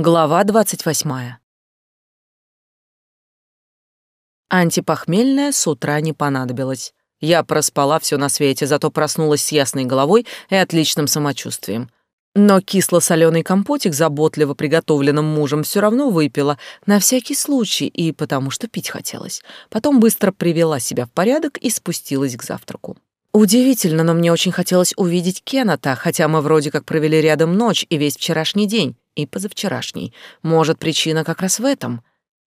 Глава 28. Антипохмельная с утра не понадобилась. Я проспала все на свете, зато проснулась с ясной головой и отличным самочувствием. Но кисло-соленый компотик, заботливо приготовленным мужем, все равно выпила, на всякий случай, и потому что пить хотелось. Потом быстро привела себя в порядок и спустилась к завтраку. Удивительно, но мне очень хотелось увидеть Кеннета, хотя мы вроде как провели рядом ночь и весь вчерашний день и позавчерашний. Может, причина как раз в этом?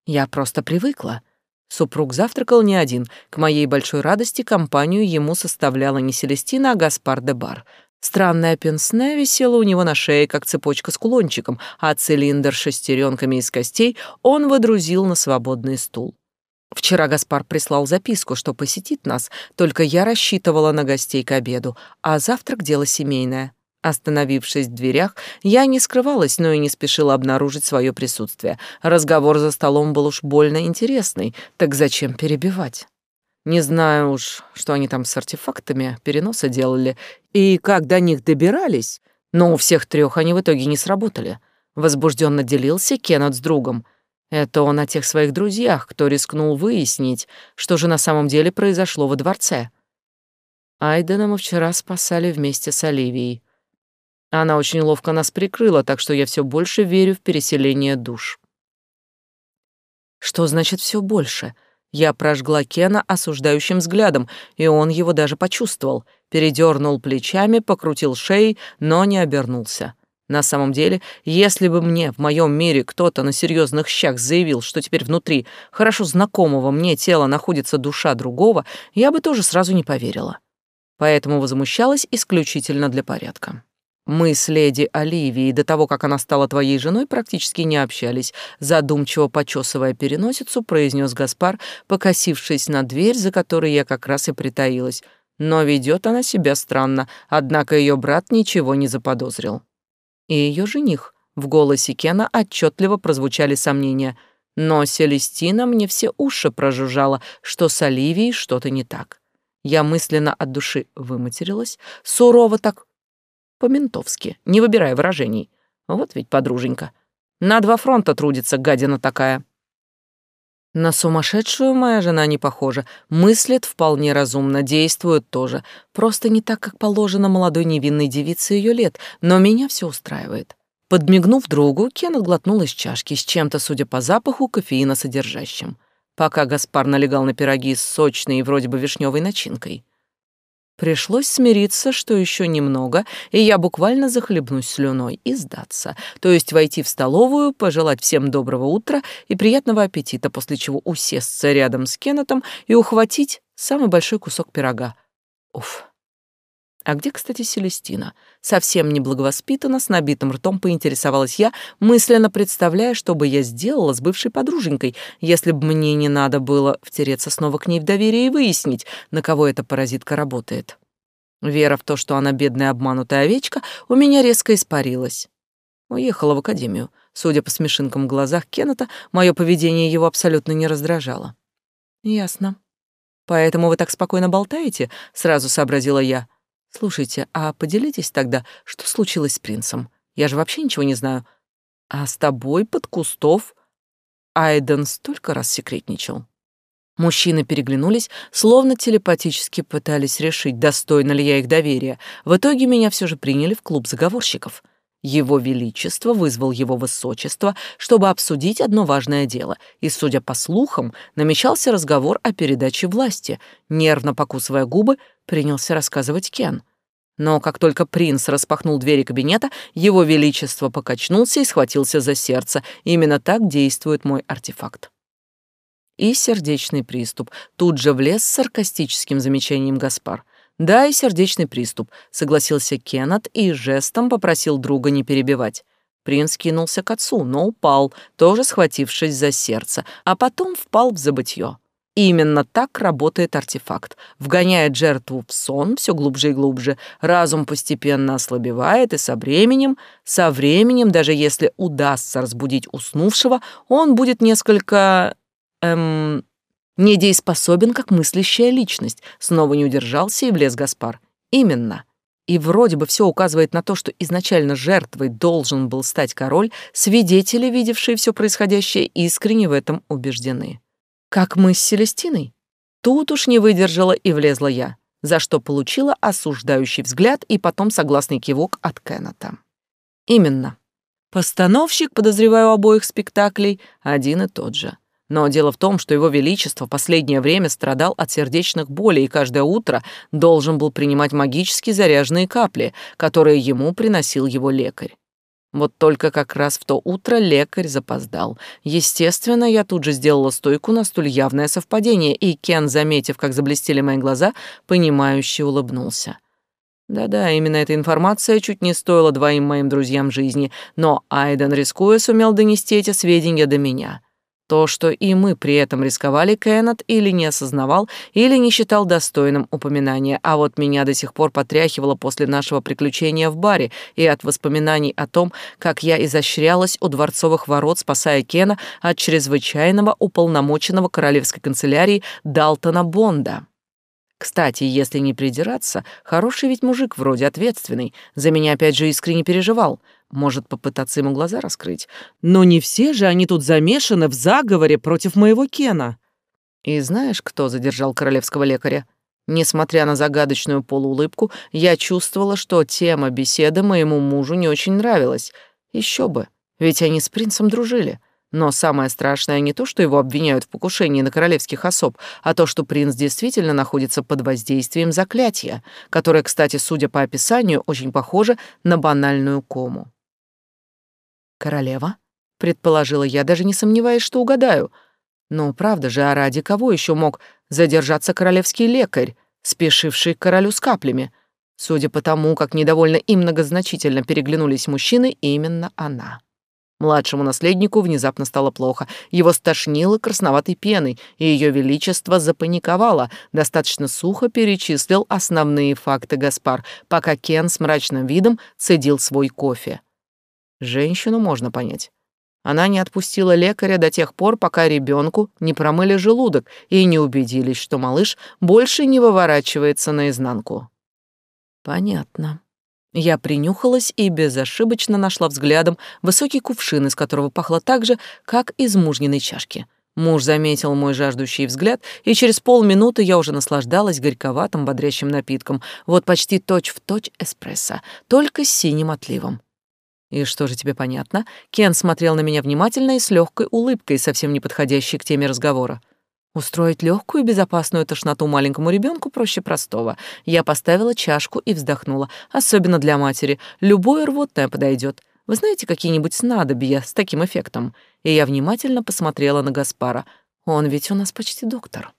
Я просто привыкла. Супруг завтракал не один. К моей большой радости компанию ему составляла не Селестина, а Гаспар де Бар. Странная пенсне висела у него на шее, как цепочка с кулончиком, а цилиндр с шестеренками из костей он водрузил на свободный стул. Вчера Гаспар прислал записку, что посетит нас, только я рассчитывала на гостей к обеду, а завтрак — дело семейное. Остановившись в дверях, я не скрывалась, но и не спешила обнаружить свое присутствие. Разговор за столом был уж больно интересный, так зачем перебивать? Не знаю уж, что они там с артефактами переноса делали и как до них добирались, но у всех трех они в итоге не сработали. Возбужденно делился Кеннет с другом. Это он о тех своих друзьях, кто рискнул выяснить, что же на самом деле произошло во дворце. Айдена мы вчера спасали вместе с Оливией. Она очень ловко нас прикрыла, так что я все больше верю в переселение душ. Что значит все больше? Я прожгла Кена осуждающим взглядом, и он его даже почувствовал. Передернул плечами, покрутил шеей, но не обернулся. На самом деле, если бы мне в моем мире кто-то на серьезных щах заявил, что теперь внутри хорошо знакомого мне тела находится душа другого, я бы тоже сразу не поверила. Поэтому возмущалась исключительно для порядка. Мы с леди Оливией до того, как она стала твоей женой, практически не общались. Задумчиво почесывая переносицу, произнес Гаспар, покосившись на дверь, за которой я как раз и притаилась. Но ведет она себя странно, однако ее брат ничего не заподозрил. И ее жених. В голосе Кена отчетливо прозвучали сомнения. Но Селестина мне все уши прожужжала, что с Оливией что-то не так. Я мысленно от души выматерилась, сурово так по-ментовски, не выбирая выражений. Вот ведь подруженька. На два фронта трудится, гадина такая. На сумасшедшую моя жена не похожа. Мыслит вполне разумно, действует тоже. Просто не так, как положено молодой невинной девице ее лет, но меня все устраивает. Подмигнув другу, Кен отглотнул из чашки с чем-то, судя по запаху, кофеина содержащим. Пока Гаспар налегал на пироги с сочной и вроде бы вишневой начинкой. Пришлось смириться, что еще немного, и я буквально захлебнусь слюной и сдаться, то есть войти в столовую, пожелать всем доброго утра и приятного аппетита, после чего усесться рядом с Кеннетом и ухватить самый большой кусок пирога. Уф. А где, кстати, Селестина? Совсем неблаговоспитанно, с набитым ртом поинтересовалась я, мысленно представляя, что бы я сделала с бывшей подруженькой, если бы мне не надо было втереться снова к ней в доверие и выяснить, на кого эта паразитка работает. Вера в то, что она бедная обманутая овечка, у меня резко испарилась. Уехала в академию. Судя по смешинкам в глазах Кеннета, мое поведение его абсолютно не раздражало. «Ясно. Поэтому вы так спокойно болтаете?» — сразу сообразила я. Слушайте, а поделитесь тогда, что случилось с принцем? Я же вообще ничего не знаю. А с тобой под кустов Айден столько раз секретничал. Мужчины переглянулись, словно телепатически пытались решить, достойна ли я их доверия. В итоге меня все же приняли в клуб заговорщиков. Его Величество вызвал его Высочество, чтобы обсудить одно важное дело, и, судя по слухам, намечался разговор о передаче власти. Нервно покусывая губы, принялся рассказывать Кен. Но как только принц распахнул двери кабинета, его Величество покачнулся и схватился за сердце. Именно так действует мой артефакт. И сердечный приступ. Тут же влез с саркастическим замечанием Гаспар. «Да, и сердечный приступ», — согласился Кеннет и жестом попросил друга не перебивать. Принц кинулся к отцу, но упал, тоже схватившись за сердце, а потом впал в забытье. Именно так работает артефакт. Вгоняет жертву в сон все глубже и глубже. Разум постепенно ослабевает, и со временем, со временем, даже если удастся разбудить уснувшего, он будет несколько... эм... недееспособен, как мыслящая личность. Снова не удержался и влез Гаспар. Именно. И вроде бы все указывает на то, что изначально жертвой должен был стать король, свидетели, видевшие все происходящее, искренне в этом убеждены. Как мы с Селестиной? Тут уж не выдержала и влезла я, за что получила осуждающий взгляд и потом согласный кивок от Кеннета. Именно. Постановщик, подозреваю, обоих спектаклей один и тот же. Но дело в том, что его величество последнее время страдал от сердечных болей и каждое утро должен был принимать магически заряженные капли, которые ему приносил его лекарь. Вот только как раз в то утро лекарь запоздал. Естественно, я тут же сделала стойку на столь явное совпадение, и Кен, заметив, как заблестели мои глаза, понимающе улыбнулся. Да-да, именно эта информация чуть не стоила двоим моим друзьям жизни, но Айден, рискуя, сумел донести эти сведения до меня. То, что и мы при этом рисковали, Кеннет или не осознавал, или не считал достойным упоминания, а вот меня до сих пор потряхивало после нашего приключения в баре и от воспоминаний о том, как я изощрялась у дворцовых ворот, спасая Кена от чрезвычайного уполномоченного королевской канцелярии Далтона Бонда. Кстати, если не придираться, хороший ведь мужик вроде ответственный, за меня опять же искренне переживал — может попытаться ему глаза раскрыть. Но не все же они тут замешаны в заговоре против моего Кена. И знаешь, кто задержал королевского лекаря? Несмотря на загадочную полуулыбку, я чувствовала, что тема беседы моему мужу не очень нравилась. Еще бы, ведь они с принцем дружили. Но самое страшное не то, что его обвиняют в покушении на королевских особ, а то, что принц действительно находится под воздействием заклятия, которое, кстати, судя по описанию, очень похоже на банальную кому. «Королева?» — предположила я, даже не сомневаясь, что угадаю. Но правда же, а ради кого еще мог задержаться королевский лекарь, спешивший к королю с каплями? Судя по тому, как недовольно и многозначительно переглянулись мужчины, именно она. Младшему наследнику внезапно стало плохо. Его стошнило красноватой пеной, и ее величество запаниковало, достаточно сухо перечислил основные факты Гаспар, пока Кен с мрачным видом цедил свой кофе. Женщину можно понять. Она не отпустила лекаря до тех пор, пока ребенку не промыли желудок и не убедились, что малыш больше не выворачивается наизнанку. Понятно. Я принюхалась и безошибочно нашла взглядом высокий кувшин, из которого пахло так же, как из мужниной чашки. Муж заметил мой жаждущий взгляд, и через полминуты я уже наслаждалась горьковатым бодрящим напитком, вот почти точь-в-точь точь эспрессо, только с синим отливом. «И что же тебе понятно?» Кен смотрел на меня внимательно и с легкой улыбкой, совсем не подходящей к теме разговора. Устроить легкую и безопасную тошноту маленькому ребенку проще простого. Я поставила чашку и вздохнула. Особенно для матери. Любое рвотное подойдет. Вы знаете какие-нибудь снадобья с таким эффектом? И я внимательно посмотрела на Гаспара. Он ведь у нас почти доктор.